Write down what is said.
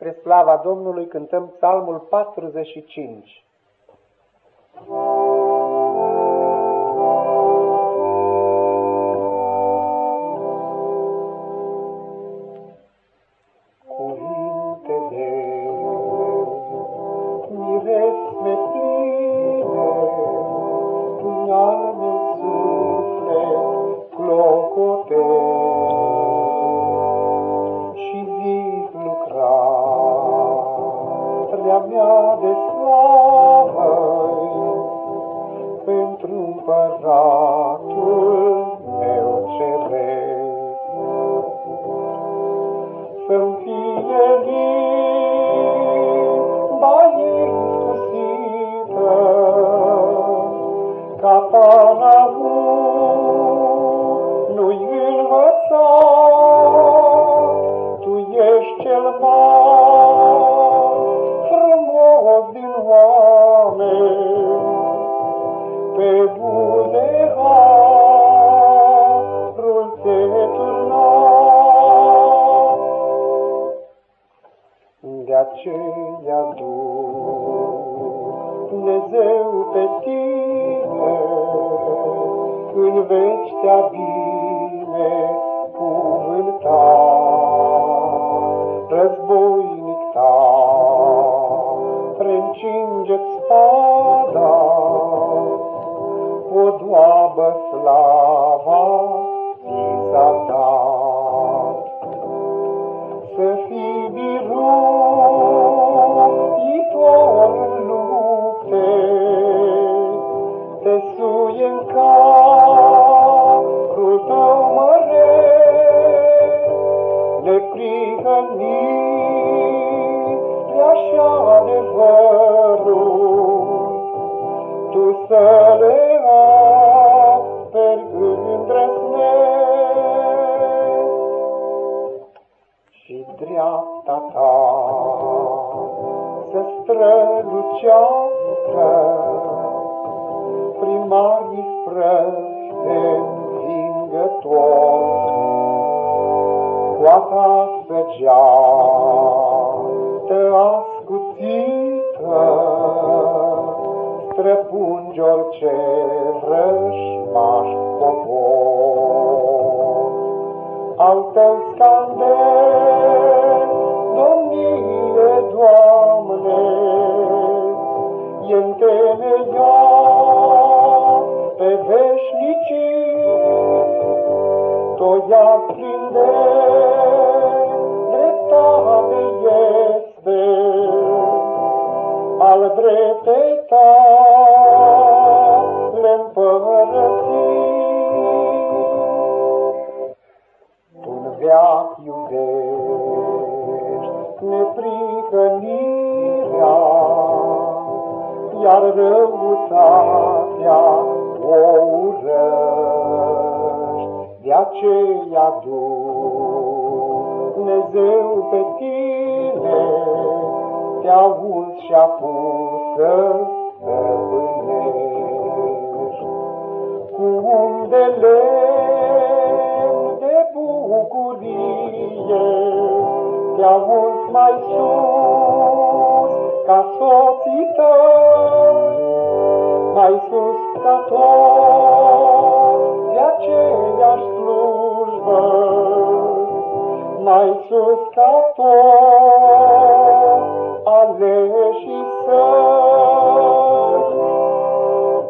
Spre slava Domnului cântăm psalmul 45. mea de miarę aceea Dumnezeu pe tine, în veci te-a bine cuvântat, războinic tău încinge-ți spada, o doabă slava dreapta ta să strălucească prin mari isprăvi învingători. Cu a ta săgeată ascuțită, străpungi orice vrășmaș popor. Al tău scandel, domnie, Doamne, e întemeia pe veșnicii, toia prinde dreptate este. Al dreptei tale veac iubești neprihănirea, iar răutatea o urăști. De aceea Dumnezeu pe tine te auzi și-a pus să stăpânești. Cu undele prea mult mai sus ca soții tăi, mai sus ca tot de aceeași slujbă, mai sus ca tot aleșii săi.